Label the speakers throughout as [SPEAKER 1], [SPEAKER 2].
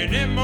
[SPEAKER 1] in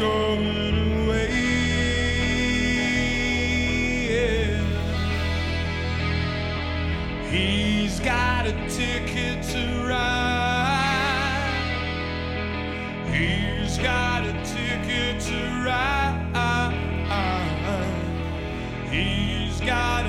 [SPEAKER 1] going away. He's got a ticket to ride. He's got a ticket to ride. He's got